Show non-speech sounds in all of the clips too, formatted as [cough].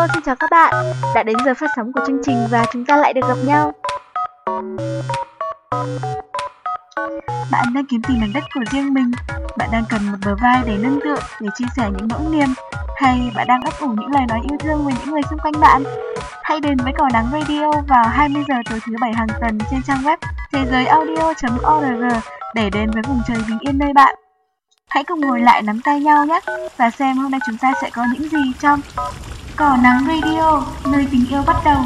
Hello, xin chào các bạn. Đã đến giờ phát sóng của chương trình và chúng ta lại được gặp nhau. Bạn đang kiếm tìm mảnh đất của riêng mình. Bạn đang cần một bờ vai để nâng tựa để chia sẻ những nỗi niềm. Hay bạn đang ấp ủ những lời nói yêu thương với những người xung quanh bạn. Hãy đến với Cỏ Nắng Radio vào 20 giờ tối thứ bảy hàng tuần trên trang web thế giới audio.org để đến với vùng trời bình yên nơi bạn. Hãy cùng ngồi lại nắm tay nhau nhé và xem hôm nay chúng ta sẽ có những gì trong Cỏ Nắng Radio, nơi tình yêu bắt đầu.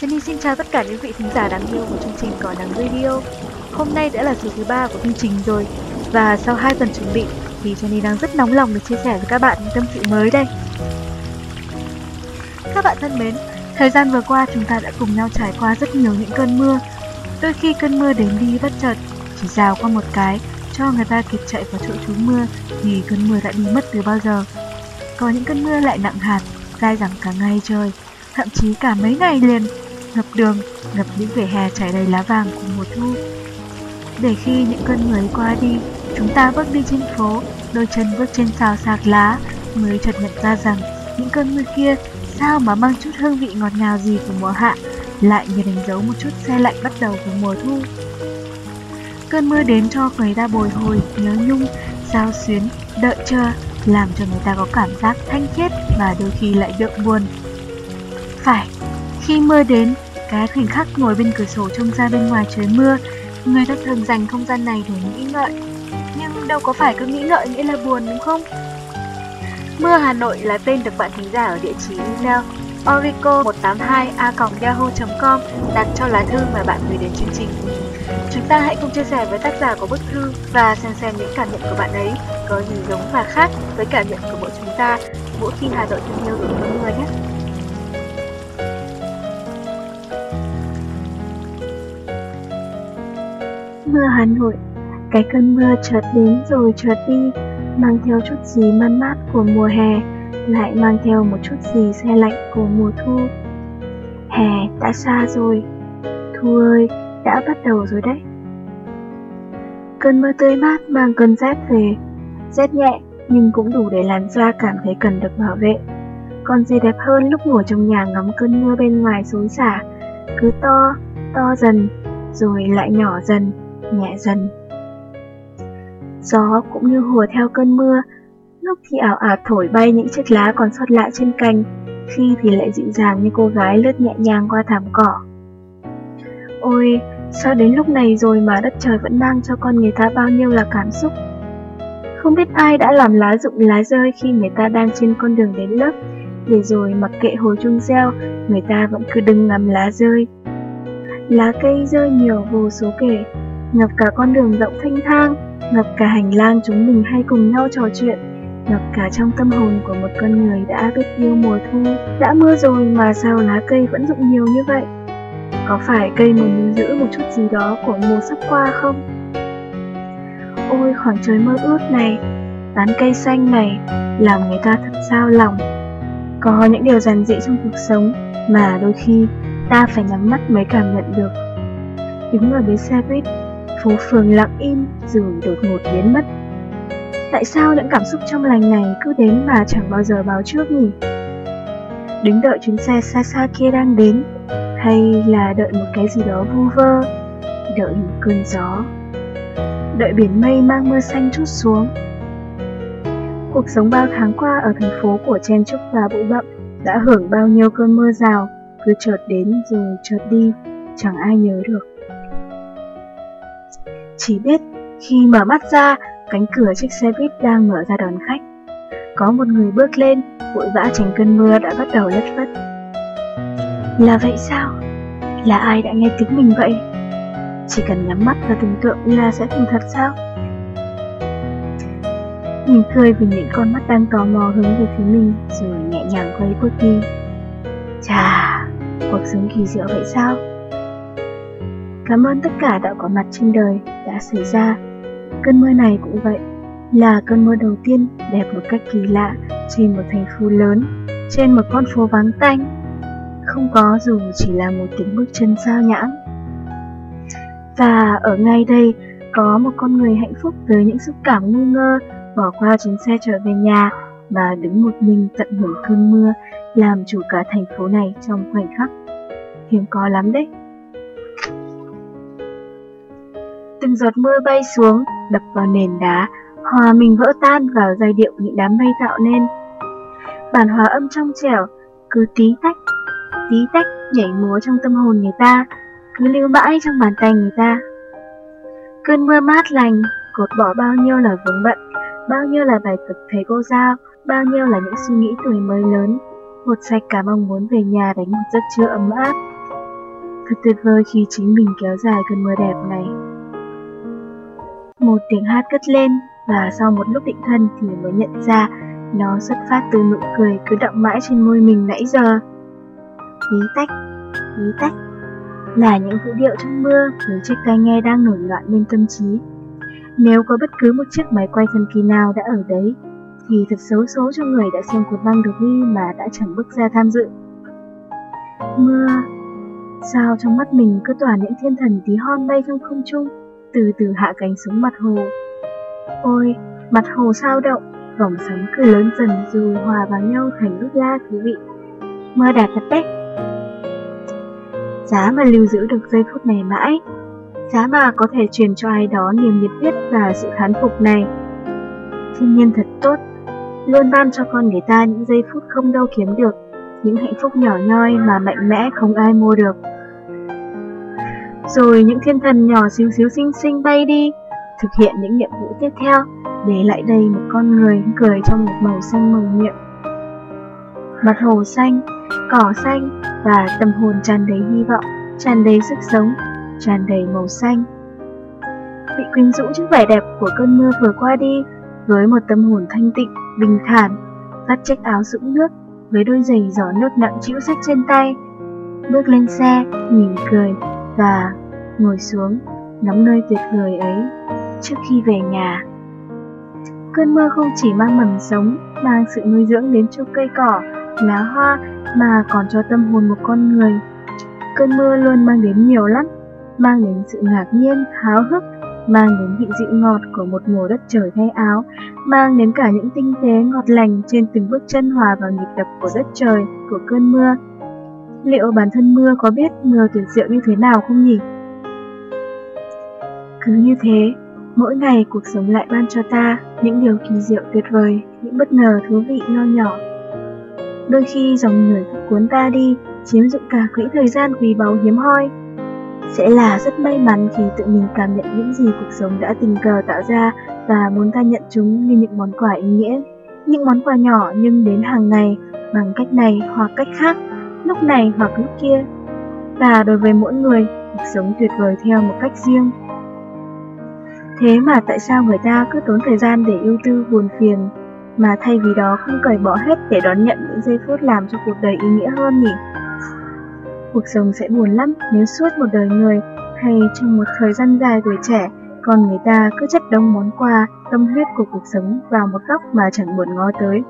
Jenny xin chào tất cả những vị thính giả đáng yêu của chương trình Cỏ Nắng Radio. Hôm nay đã là số thứ ba của chương trình rồi và sau 2 tuần chuẩn bị thì Jenny đang rất nóng lòng để chia sẻ với các bạn những tâm sự mới đây. Các bạn thân mến, thời gian vừa qua chúng ta đã cùng nhau trải qua rất nhiều những cơn mưa. Đôi khi cơn mưa đến đi bất chợt, chỉ rào qua một cái cho người ta kịp chạy vào chỗ trú mưa thì cơn mưa đã đi mất từ bao giờ. Có những cơn mưa lại nặng hạt, dai dẳng cả ngày trời, thậm chí cả mấy ngày liền, ngập đường, ngập những vỉa hè trải đầy lá vàng của mùa thu. Để khi những cơn mưa ấy qua đi, chúng ta bước đi trên phố, đôi chân bước trên xào sạc lá, mới chợt nhận ra rằng những cơn mưa kia sao mà mang chút hương vị ngọt ngào gì của mùa hạ, lại như đánh dấu một chút xe lạnh bắt đầu của mùa thu. Cơn mưa đến cho người ta bồi hồi, nhớ nhung, sao xuyến, đợi chờ, làm cho người ta có cảm giác thanh khiết và đôi khi lại đượm buồn. Phải, khi mưa đến, cái khoảnh khắc ngồi bên cửa sổ trông ra bên ngoài trời mưa, người ta thường dành không gian này để nghĩ ngợi. Nhưng đâu có phải cứ nghĩ ngợi nghĩa là buồn đúng không? Mưa Hà Nội là tên được bạn thính giả ở địa chỉ email orico182a.yahoo.com đặt cho lá thư mà bạn gửi đến chương trình. Chúng ta hãy cùng chia sẻ với tác giả của bức thư và xem xem những cảm nhận của bạn ấy có gì giống và khác với cảm nhận của mỗi chúng ta mỗi khi Hà Nội thương yêu từng người nhé. Mưa Hà Nội Cái cơn mưa chợt đến rồi chợt đi Mang theo chút gì man mát của mùa hè Lại mang theo một chút gì xe lạnh của mùa thu Hè đã xa rồi Thu ơi, đã bắt đầu rồi đấy. Cơn mưa tươi mát mang cơn rét về. Rét nhẹ nhưng cũng đủ để làn da cảm thấy cần được bảo vệ. Còn gì đẹp hơn lúc ngồi trong nhà ngắm cơn mưa bên ngoài xối xả Cứ to, to dần, rồi lại nhỏ dần, nhẹ dần. Gió cũng như hùa theo cơn mưa Lúc thì ảo ạt thổi bay những chiếc lá còn sót lại trên cành Khi thì lại dịu dàng như cô gái lướt nhẹ nhàng qua thảm cỏ. Ôi, sao đến lúc này rồi mà đất trời vẫn mang cho con người ta bao nhiêu là cảm xúc? Không biết ai đã làm lá rụng lá rơi khi người ta đang trên con đường đến lớp. Để rồi mặc kệ hồi trung gieo, người ta vẫn cứ đứng ngắm lá rơi. Lá cây rơi nhiều vô số kể, ngập cả con đường rộng thanh thang, ngập cả hành lang chúng mình hay cùng nhau trò chuyện, ngập cả trong tâm hồn của một con người đã biết yêu mùa thu. Đã mưa rồi mà sao lá cây vẫn rụng nhiều như vậy? Có phải cây muốn giữ một chút gì đó của mùa sắp qua không? Ôi khoảng trời mơ ước này, tán cây xanh này, làm người ta thật sao lòng. Có những điều giản dị trong cuộc sống mà đôi khi ta phải nhắm mắt mới cảm nhận được. Đứng ở bến xe buýt, phố phường lặng im rồi đột ngột biến mất. Tại sao những cảm xúc trong lành này cứ đến mà chẳng bao giờ báo trước nhỉ? Đứng đợi chuyến xe xa xa kia đang đến, hay là đợi một cái gì đó vu vơ, đợi một cơn gió, đợi biển mây mang mưa xanh chút xuống. Cuộc sống bao tháng qua ở thành phố của chen trúc và bụi bậm đã hưởng bao nhiêu cơn mưa rào, cứ chợt đến rồi chợt đi, chẳng ai nhớ được. Chỉ biết khi mở mắt ra, cánh cửa chiếc xe buýt đang mở ra đón khách. Có một người bước lên, vội vã tránh cơn mưa đã bắt đầu lất phất. Là vậy sao? Là ai đã nghe tiếng mình vậy? Chỉ cần nhắm mắt và tưởng tượng là sẽ thành thật sao? Mình cười vì những con mắt đang tò mò hướng về phía mình rồi nhẹ nhàng quay bước đi. Chà, cuộc sống kỳ diệu vậy sao? Cảm ơn tất cả đã có mặt trên đời đã xảy ra. Cơn mưa này cũng vậy, là cơn mưa đầu tiên đẹp một cách kỳ lạ trên một thành phố lớn, trên một con phố vắng tanh. Không có dù chỉ là một tiếng bước chân sao nhãng. Và ở ngay đây có một con người hạnh phúc với những xúc cảm ngu ngơ bỏ qua chuyến xe trở về nhà mà đứng một mình tận hưởng cơn mưa làm chủ cả thành phố này trong khoảnh khắc. Hiếm có lắm đấy. Từng giọt mưa bay xuống, đập vào nền đá, hòa mình vỡ tan vào giai điệu những đám mây tạo nên. Bản hòa âm trong trẻo, cứ tí tách, tí tách nhảy múa trong tâm hồn người ta, cứ lưu mãi trong bàn tay người ta. Cơn mưa mát lành, cột bỏ bao nhiêu là vướng bận, bao nhiêu là bài tập thầy cô giao, bao nhiêu là những suy nghĩ tuổi mới lớn, một sạch cả mong muốn về nhà đánh một giấc trưa ấm áp. Thật tuyệt vời khi chính mình kéo dài cơn mưa đẹp này. Một tiếng hát cất lên và sau một lúc định thân thì mới nhận ra nó xuất phát từ nụ cười cứ đọng mãi trên môi mình nãy giờ. Tí tách, tí tách là những vũ điệu trong mưa với chiếc tai nghe đang nổi loạn lên tâm trí. Nếu có bất cứ một chiếc máy quay thần kỳ nào đã ở đấy, thì thật xấu số cho người đã xem cuộc băng được đi mà đã chẳng bước ra tham dự. Mưa, sao trong mắt mình cứ tỏa những thiên thần tí hon bay trong không trung, từ từ hạ cánh xuống mặt hồ. Ôi, mặt hồ sao động, vòng sóng cứ lớn dần rồi hòa vào nhau thành nước la thú vị. Mưa đạt thật đấy. Giá mà lưu giữ được giây phút này mãi, giá mà có thể truyền cho ai đó niềm nhiệt huyết và sự khán phục này. Thiên nhiên thật tốt, luôn ban cho con người ta những giây phút không đâu kiếm được, những hạnh phúc nhỏ nhoi mà mạnh mẽ không ai mua được. Rồi những thiên thần nhỏ xíu xíu xinh xinh bay đi, thực hiện những nhiệm vụ tiếp theo, để lại đây một con người cười trong một màu xanh màu nhiệm. Mặt hồ xanh, cỏ xanh và tâm hồn tràn đầy hy vọng, tràn đầy sức sống, tràn đầy màu xanh. Bị quyến rũ trước vẻ đẹp của cơn mưa vừa qua đi, với một tâm hồn thanh tịnh, bình thản, vắt chiếc áo sũng nước với đôi giày gió nước nặng chịu sách trên tay, bước lên xe, mỉm cười và ngồi xuống, ngắm nơi tuyệt vời ấy trước khi về nhà. Cơn mưa không chỉ mang mầm sống, mang sự nuôi dưỡng đến cho cây cỏ, lá hoa mà còn cho tâm hồn một con người. Cơn mưa luôn mang đến nhiều lắm, mang đến sự ngạc nhiên, háo hức, mang đến vị dịu ngọt của một mùa đất trời thay áo, mang đến cả những tinh tế ngọt lành trên từng bước chân hòa vào nhịp đập của đất trời, của cơn mưa. Liệu bản thân mưa có biết mưa tuyệt diệu như thế nào không nhỉ? Cứ như thế, mỗi ngày cuộc sống lại ban cho ta những điều kỳ diệu tuyệt vời, những bất ngờ thú vị nho nhỏ. Đôi khi dòng người cuốn ta đi, chiếm dụng cả quỹ thời gian quý báu hiếm hoi, sẽ là rất may mắn khi tự mình cảm nhận những gì cuộc sống đã tình cờ tạo ra và muốn ta nhận chúng như những món quà ý nghĩa. Những món quà nhỏ nhưng đến hàng ngày bằng cách này hoặc cách khác, lúc này hoặc lúc kia. Và đối với mỗi người, cuộc sống tuyệt vời theo một cách riêng. Thế mà tại sao người ta cứ tốn thời gian để ưu tư buồn phiền, mà thay vì đó không cởi bỏ hết để đón nhận những giây phút làm cho cuộc đời ý nghĩa hơn nhỉ? Cuộc sống sẽ buồn lắm nếu suốt một đời người hay trong một thời gian dài tuổi trẻ, còn người ta cứ chất đông món quà, tâm huyết của cuộc sống vào một góc mà chẳng buồn ngó tới.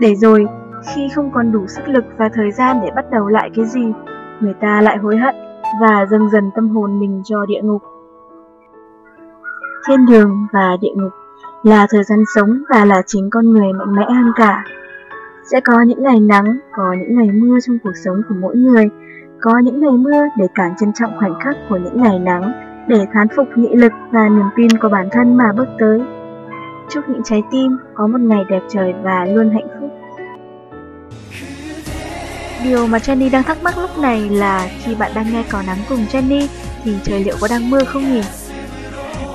Để rồi, khi không còn đủ sức lực và thời gian để bắt đầu lại cái gì, người ta lại hối hận và dần dần tâm hồn mình cho địa ngục. Thiên đường và địa ngục là thời gian sống và là chính con người mạnh mẽ hơn cả. Sẽ có những ngày nắng, có những ngày mưa trong cuộc sống của mỗi người, có những ngày mưa để càng trân trọng khoảnh khắc của những ngày nắng, để thán phục nghị lực và niềm tin của bản thân mà bước tới. Chúc những trái tim có một ngày đẹp trời và luôn hạnh phúc. Điều mà Jenny đang thắc mắc lúc này là khi bạn đang nghe cỏ nắng cùng Jenny thì trời liệu có đang mưa không nhỉ?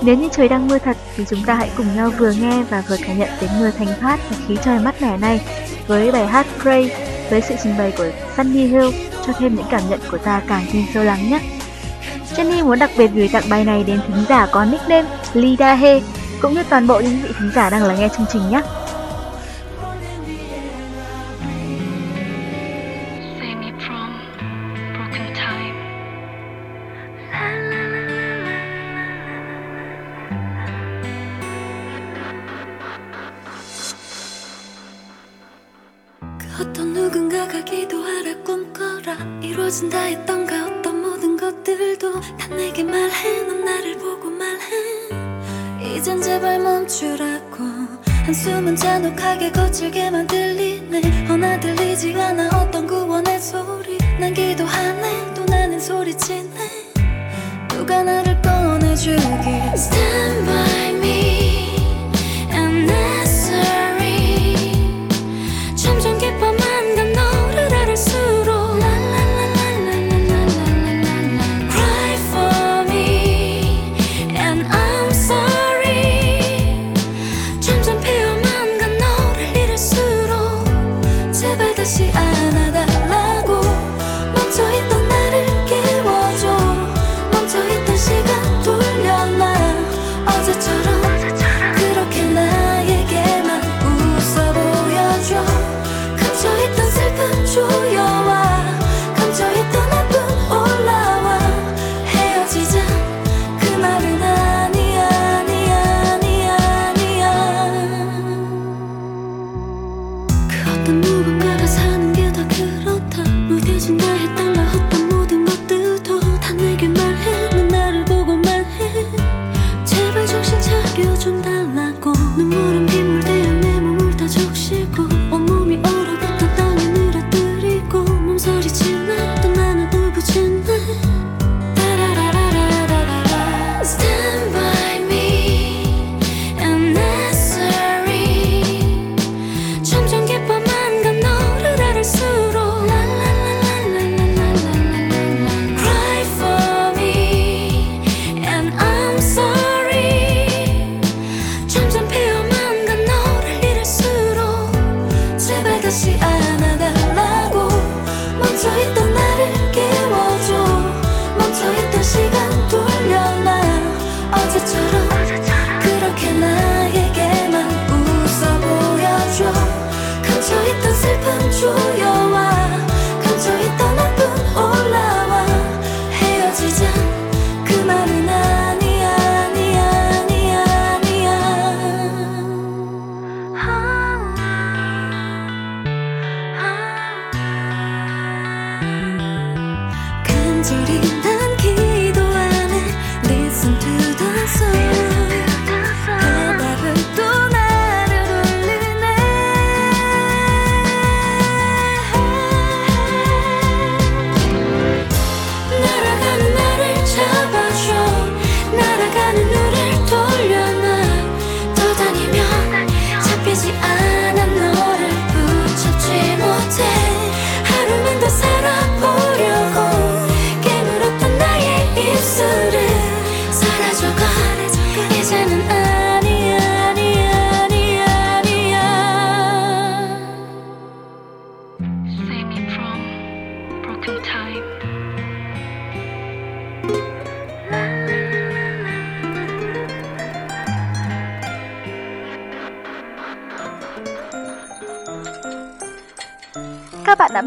Nếu như trời đang mưa thật thì chúng ta hãy cùng nhau vừa nghe và vừa cảm nhận tiếng mưa thanh thoát và khí trời mát mẻ này với bài hát Pray, với sự trình bày của Sunny Hill, cho thêm những cảm nhận của ta càng thêm sâu lắng nhé. Jenny muốn đặc biệt gửi tặng bài này đến thính giả có nickname Lida He, cũng như toàn bộ những vị thính giả đang lắng nghe chương trình nhé. 어떤 누군가가 기도하라 꿈꿔라. 이루어진다 했던가 어떤 모든 것들도 다 내게 말해 넌 나의 이젠 제발 멈추라고. 한숨은 잔혹하게 거칠게만 들리네. 허나 들리지 않아 어떤 구원의 소리. 난 기도하네 또 나는 소리치네. 누가 나를 꺼내주길. Stand by me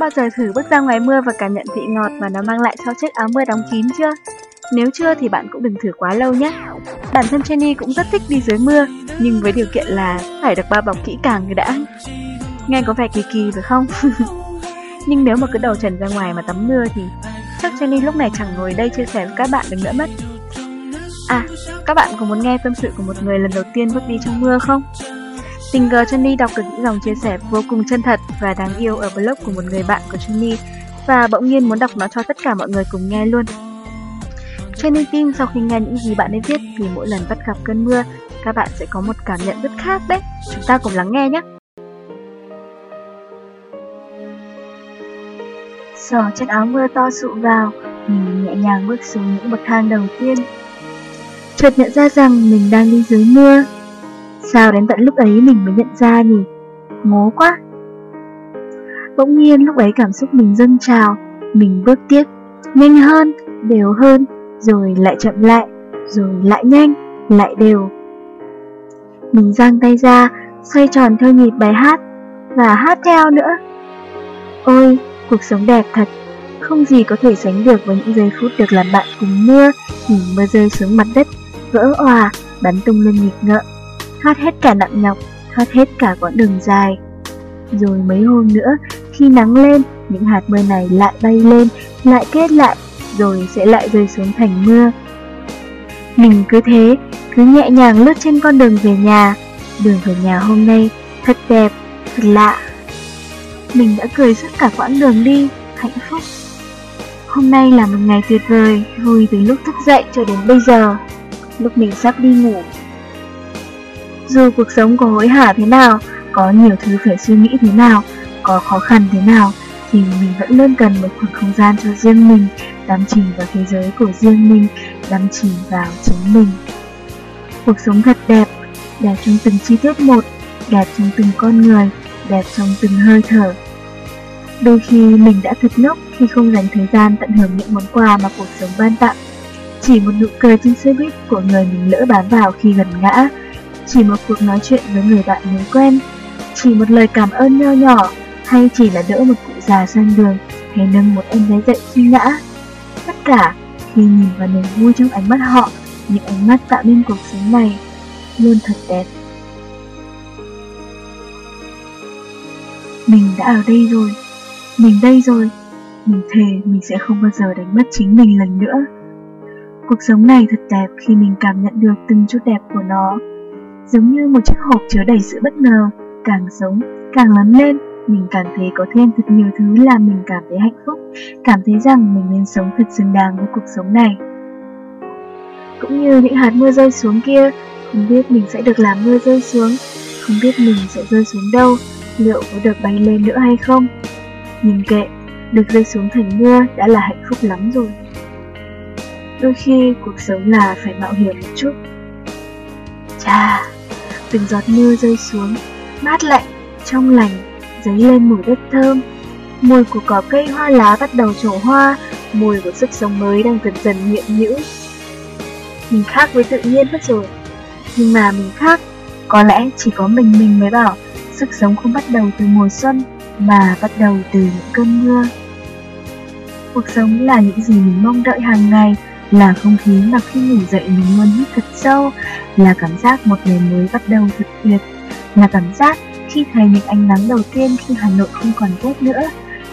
bao giờ thử bước ra ngoài mưa và cảm nhận vị ngọt mà nó mang lại sau chiếc áo mưa đóng kín chưa? Nếu chưa thì bạn cũng đừng thử quá lâu nhé. Bản thân Jenny cũng rất thích đi dưới mưa, nhưng với điều kiện là phải được bao bọc kỹ càng người đã. Nghe có vẻ kỳ kỳ phải không? [laughs] nhưng nếu mà cứ đầu trần ra ngoài mà tắm mưa thì chắc Jenny lúc này chẳng ngồi đây chia sẻ với các bạn được nữa mất. À, các bạn có muốn nghe tâm sự của một người lần đầu tiên bước đi trong mưa không? Tình cờ Johnny đọc được những dòng chia sẻ vô cùng chân thật và đáng yêu ở blog của một người bạn của Johnny và bỗng nhiên muốn đọc nó cho tất cả mọi người cùng nghe luôn. Johnny tin sau khi nghe những gì bạn ấy viết thì mỗi lần bắt gặp cơn mưa, các bạn sẽ có một cảm nhận rất khác đấy. Chúng ta cùng lắng nghe nhé. Sò chiếc áo mưa to sụ vào, mình nhẹ nhàng bước xuống những bậc thang đầu tiên. Chợt nhận ra rằng mình đang đi dưới mưa. Sao đến tận lúc ấy mình mới nhận ra nhỉ? Ngố quá. Bỗng nhiên lúc ấy cảm xúc mình dâng trào, mình bước tiếp, nhanh hơn, đều hơn, rồi lại chậm lại, rồi lại nhanh, lại đều. Mình giang tay ra, xoay tròn theo nhịp bài hát, và hát theo nữa. Ôi, cuộc sống đẹp thật, không gì có thể sánh được với những giây phút được làm bạn cùng mưa, nhìn mưa rơi xuống mặt đất, vỡ òa, bắn tung lên nghịch ngợm, thoát hết cả nặng nhọc, thoát hết cả quãng đường dài. Rồi mấy hôm nữa, khi nắng lên, những hạt mưa này lại bay lên, lại kết lại, rồi sẽ lại rơi xuống thành mưa. Mình cứ thế, cứ nhẹ nhàng lướt trên con đường về nhà. Đường về nhà hôm nay thật đẹp, thật lạ. Mình đã cười suốt cả quãng đường đi, hạnh phúc. Hôm nay là một ngày tuyệt vời, vui từ lúc thức dậy cho đến bây giờ, lúc mình sắp đi ngủ. Dù cuộc sống có hối hả thế nào, có nhiều thứ phải suy nghĩ thế nào, có khó khăn thế nào, thì mình vẫn luôn cần một khoảng không gian cho riêng mình, đắm chìm vào thế giới của riêng mình, đắm chìm vào chính mình. Cuộc sống thật đẹp, đẹp trong từng chi tiết một, đẹp trong từng con người, đẹp trong từng hơi thở. Đôi khi mình đã thật ngốc khi không dành thời gian tận hưởng những món quà mà cuộc sống ban tặng. Chỉ một nụ cười trên xe buýt của người mình lỡ bám vào khi gần ngã, chỉ một cuộc nói chuyện với người bạn mới quen, chỉ một lời cảm ơn nho nhỏ, hay chỉ là đỡ một cụ già sang đường, hay nâng một em bé dậy khi ngã. Tất cả khi nhìn vào niềm vui trong ánh mắt họ, những ánh mắt tạo nên cuộc sống này luôn thật đẹp. Mình đã ở đây rồi, mình đây rồi, mình thề mình sẽ không bao giờ đánh mất chính mình lần nữa. Cuộc sống này thật đẹp khi mình cảm nhận được từng chút đẹp của nó. Giống như một chiếc hộp chứa đầy sự bất ngờ, càng sống, càng lớn lên, mình cảm thấy có thêm thật nhiều thứ làm mình cảm thấy hạnh phúc, cảm thấy rằng mình nên sống thật xứng đáng với cuộc sống này. Cũng như những hạt mưa rơi xuống kia, không biết mình sẽ được làm mưa rơi xuống, không biết mình sẽ rơi xuống đâu, liệu có được bay lên nữa hay không. nhìn kệ, được rơi xuống thành mưa đã là hạnh phúc lắm rồi. Đôi khi cuộc sống là phải mạo hiểm một chút. Chà, từng giọt mưa rơi xuống, mát lạnh, trong lành, dấy lên mùi đất thơm. Mùi của cỏ cây hoa lá bắt đầu trổ hoa, mùi của sức sống mới đang dần dần hiện hữu. Mình khác với tự nhiên mất rồi, nhưng mà mình khác, có lẽ chỉ có mình mình mới bảo sức sống không bắt đầu từ mùa xuân mà bắt đầu từ những cơn mưa. Cuộc sống là những gì mình mong đợi hàng ngày, là không khí mà khi ngủ dậy mình luôn hít thật sâu, là cảm giác một ngày mới bắt đầu thật tuyệt, là cảm giác khi thấy những ánh nắng đầu tiên khi Hà Nội không còn rét nữa,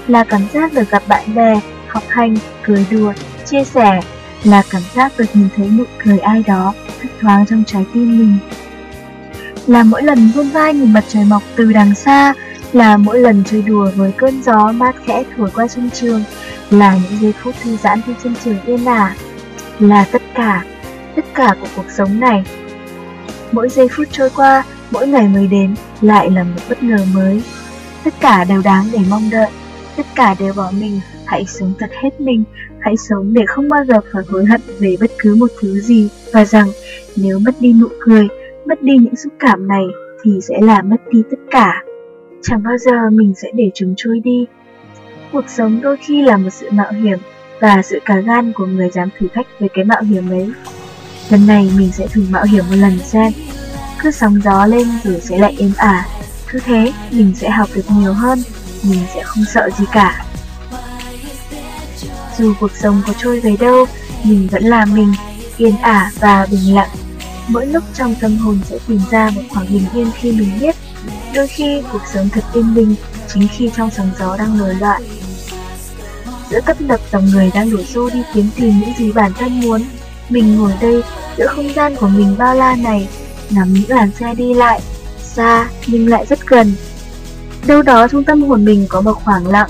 là cảm giác được gặp bạn bè, học hành, cười đùa, chia sẻ, là cảm giác được nhìn thấy nụ cười ai đó thấp thoáng trong trái tim mình. Là mỗi lần vươn vai nhìn mặt trời mọc từ đằng xa, là mỗi lần chơi đùa với cơn gió mát khẽ thổi qua sân trường, là những giây phút thư giãn trên sân trường yên ả, là tất cả, tất cả của cuộc sống này. Mỗi giây phút trôi qua, mỗi ngày mới đến lại là một bất ngờ mới. Tất cả đều đáng để mong đợi, tất cả đều bỏ mình, hãy sống thật hết mình, hãy sống để không bao giờ phải hối hận về bất cứ một thứ gì và rằng nếu mất đi nụ cười, mất đi những xúc cảm này thì sẽ là mất đi tất cả. Chẳng bao giờ mình sẽ để chúng trôi đi. Cuộc sống đôi khi là một sự mạo hiểm và sự cả gan của người dám thử thách với cái mạo hiểm ấy. Lần này mình sẽ thử mạo hiểm một lần xem. Cứ sóng gió lên rồi sẽ lại êm ả. Cứ thế mình sẽ học được nhiều hơn, mình sẽ không sợ gì cả. Dù cuộc sống có trôi về đâu, mình vẫn là mình, yên ả và bình lặng. Mỗi lúc trong tâm hồn sẽ tìm ra một khoảng bình yên khi mình biết. Đôi khi cuộc sống thật yên bình, chính khi trong sóng gió đang nổi loạn. Giữa tấp nập dòng người đang đổ xô đi kiếm tìm những gì bản thân muốn, mình ngồi đây giữa không gian của mình bao la này, ngắm những làn xe đi lại, xa nhưng lại rất gần. Đâu đó trong tâm hồn mình có một khoảng lặng,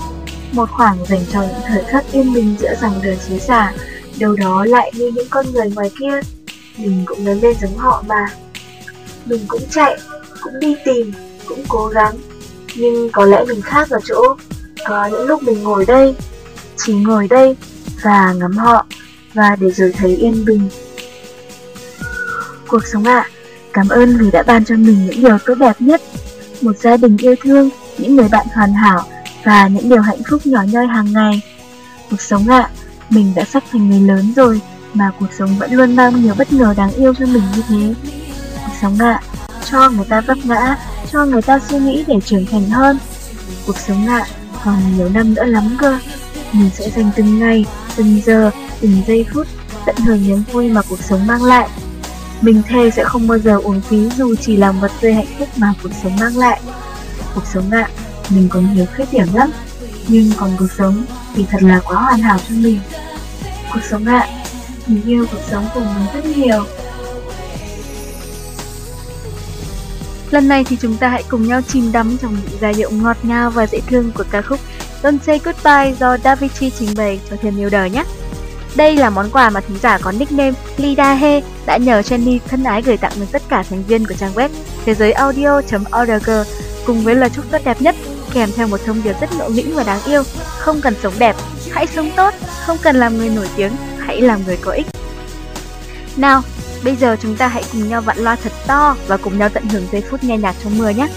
một khoảng dành cho những thời khắc yên bình giữa dòng đời xứ xả, đâu đó lại như những con người ngoài kia. Mình cũng lớn lên giống họ mà. Mình cũng chạy, cũng đi tìm, cũng cố gắng. Nhưng có lẽ mình khác ở chỗ, có những lúc mình ngồi đây, chỉ ngồi đây và ngắm họ, và để rồi thấy yên bình. Cuộc sống ạ, à, cảm ơn vì đã ban cho mình những điều tốt đẹp nhất. Một gia đình yêu thương, những người bạn hoàn hảo, và những điều hạnh phúc nhỏ nhoi hàng ngày. Cuộc sống ạ, à, mình đã sắp thành người lớn rồi mà cuộc sống vẫn luôn mang nhiều bất ngờ đáng yêu cho mình như thế. Cuộc sống ạ, à, cho người ta vấp ngã, cho người ta suy nghĩ để trưởng thành hơn. Cuộc sống ạ, còn nhiều năm nữa lắm cơ. Mình sẽ dành từng ngày, từng giờ, từng giây phút tận hưởng niềm vui mà cuộc sống mang lại. Mình thề sẽ không bao giờ uống phí dù chỉ là một tươi hạnh phúc mà cuộc sống mang lại. Cuộc sống ạ, à, mình có nhiều khuyết điểm lắm Nhưng còn cuộc sống thì thật là quá hoàn hảo cho mình Cuộc sống ạ, mình yêu cuộc sống của mình rất nhiều Lần này thì chúng ta hãy cùng nhau chìm đắm trong những giai điệu ngọt ngào và dễ thương của ca khúc Don't Say Goodbye do Davichi trình bày cho thêm yêu đời nhé. Đây là món quà mà thính giả có nickname Lida He đã nhờ Jenny thân ái gửi tặng đến tất cả thành viên của trang web thế giới audio.org cùng với lời chúc tốt đẹp nhất kèm theo một thông điệp rất ngộ nghĩnh và đáng yêu. Không cần sống đẹp, hãy sống tốt, không cần làm người nổi tiếng, hãy làm người có ích. Nào, bây giờ chúng ta hãy cùng nhau vặn loa thật to và cùng nhau tận hưởng giây phút nghe nhạc trong mưa nhé.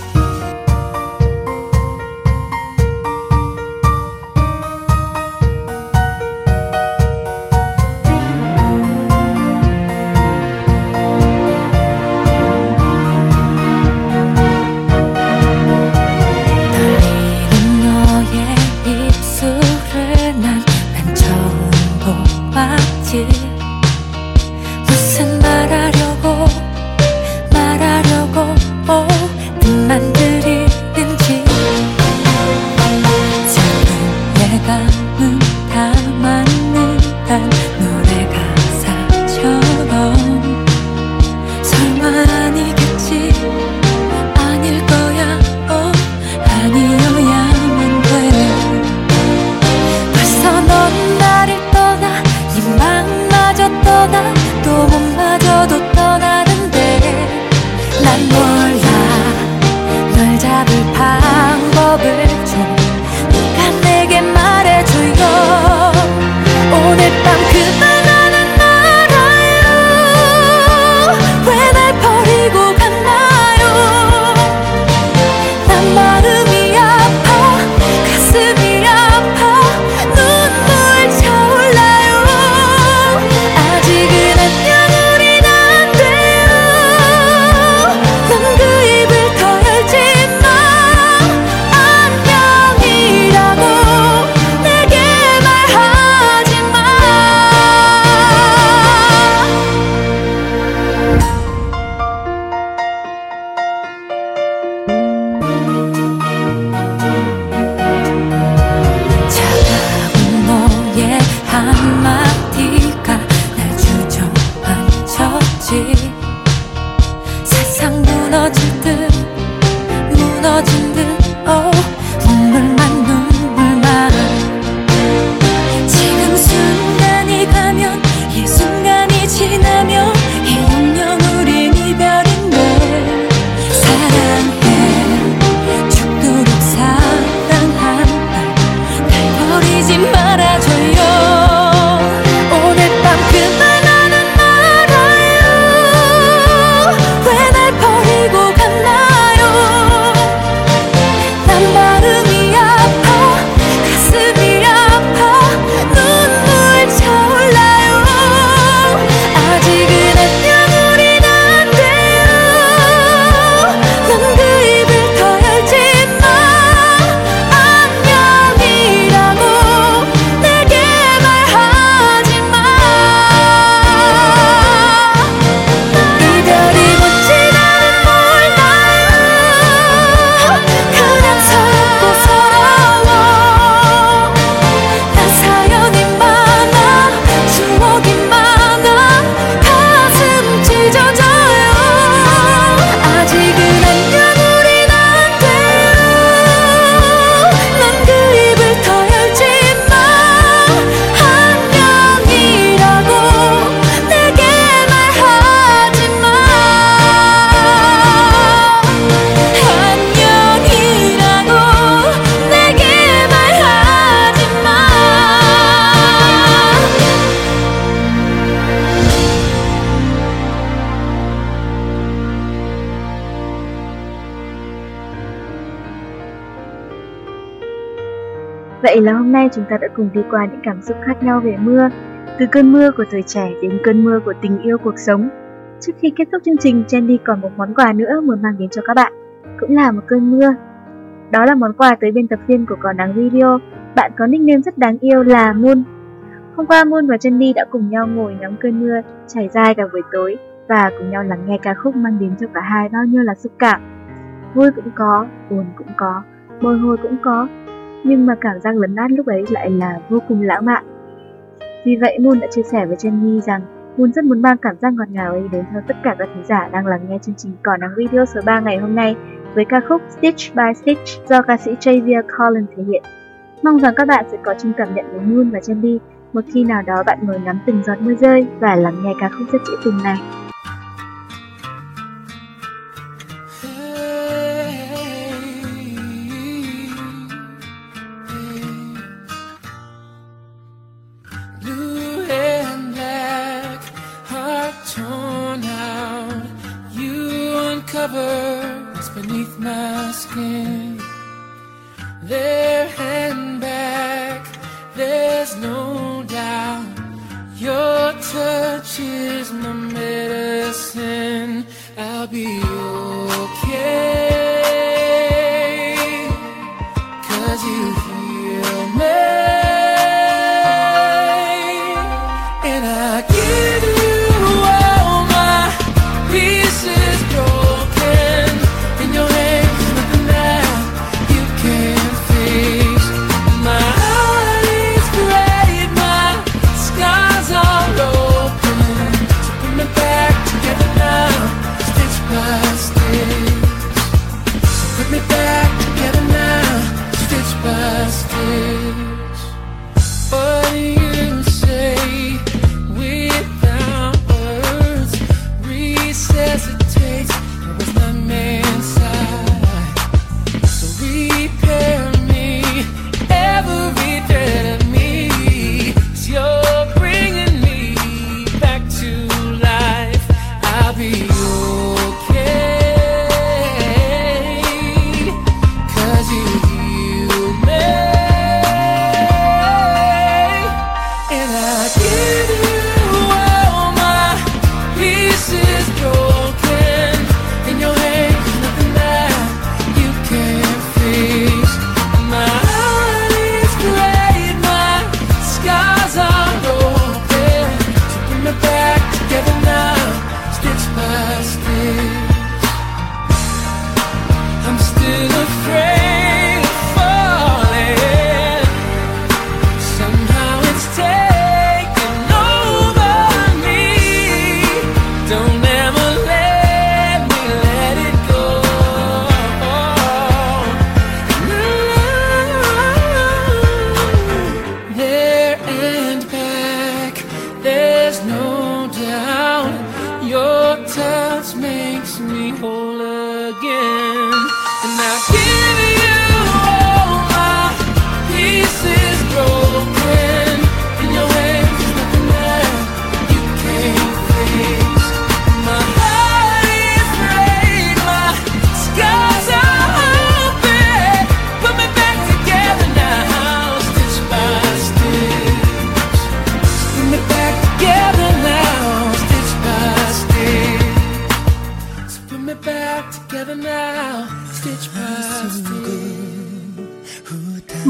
Vậy là hôm nay chúng ta đã cùng đi qua những cảm xúc khác nhau về mưa, từ cơn mưa của tuổi trẻ đến cơn mưa của tình yêu cuộc sống. Trước khi kết thúc chương trình, Jenny còn một món quà nữa muốn mang đến cho các bạn, cũng là một cơn mưa. Đó là món quà tới biên tập viên của Còn Nắng Video, bạn có nickname rất đáng yêu là Moon. Hôm qua Moon và Jenny đã cùng nhau ngồi ngắm cơn mưa trải dài cả buổi tối và cùng nhau lắng nghe ca khúc mang đến cho cả hai bao nhiêu là xúc cảm. Vui cũng có, buồn cũng có, bồi hồi cũng có, nhưng mà cảm giác lấn át lúc ấy lại là vô cùng lãng mạn. Vì vậy, Moon đã chia sẻ với Jenny rằng Moon rất muốn mang cảm giác ngọt ngào ấy đến cho tất cả các khán giả đang lắng nghe chương trình Cỏ Nắng video số 3 ngày hôm nay với ca khúc Stitch by Stitch do ca sĩ Javier Collins thể hiện. Mong rằng các bạn sẽ có chung cảm nhận với Moon và Jenny một khi nào đó bạn ngồi ngắm từng giọt mưa rơi và lắng nghe ca khúc rất dễ tình này.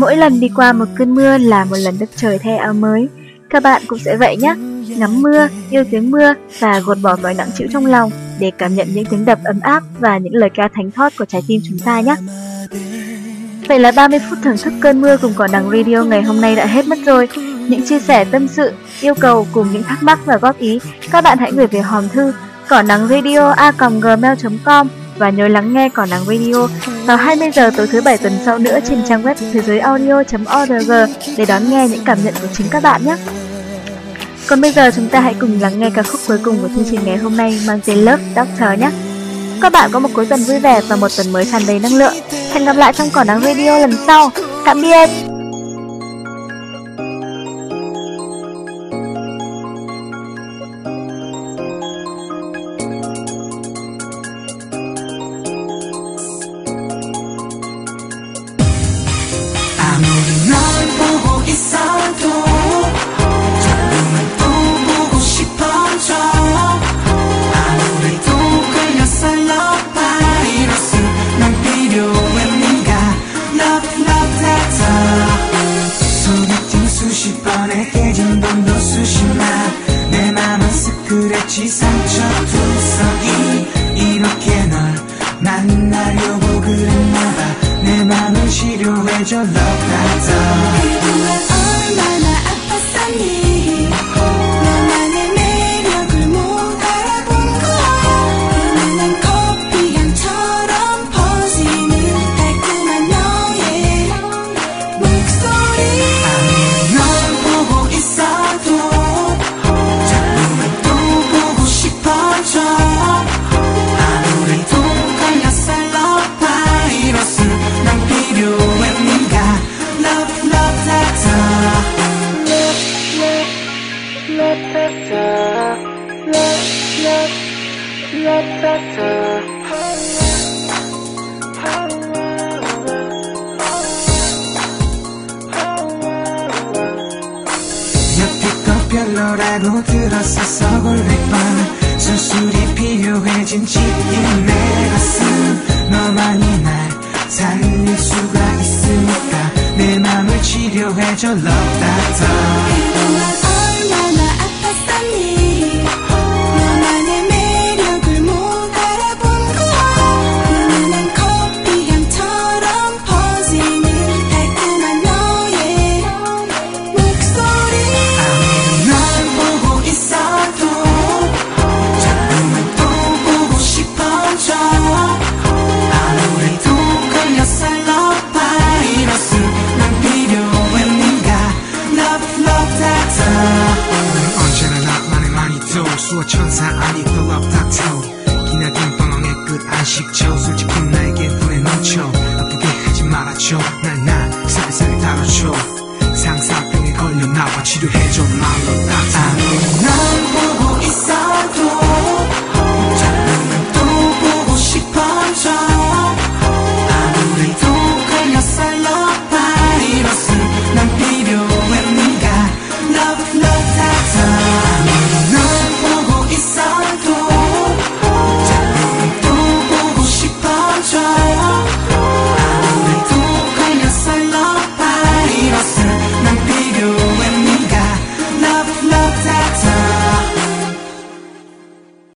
Mỗi lần đi qua một cơn mưa là một lần đất trời thay áo mới. Các bạn cũng sẽ vậy nhé. Ngắm mưa, yêu tiếng mưa và gột bỏ mọi nặng chịu trong lòng để cảm nhận những tiếng đập ấm áp và những lời ca thánh thót của trái tim chúng ta nhé. Vậy là 30 phút thưởng thức cơn mưa cùng cỏ đằng radio ngày hôm nay đã hết mất rồi. Những chia sẻ tâm sự, yêu cầu cùng những thắc mắc và góp ý, các bạn hãy gửi về hòm thư cỏ nắng radio a gmail.com và nhớ lắng nghe Cỏ Nắng Radio vào 20 giờ tối thứ bảy tuần sau nữa trên trang web thế giới audio.org để đón nghe những cảm nhận của chính các bạn nhé. Còn bây giờ chúng ta hãy cùng lắng nghe ca khúc cuối cùng của chương trình ngày hôm nay mang tên Love Doctor nhé. Các bạn có một cuối tuần vui vẻ và một tuần mới tràn đầy năng lượng. Hẹn gặp lại trong Cỏ Nắng Radio lần sau. Tạm biệt!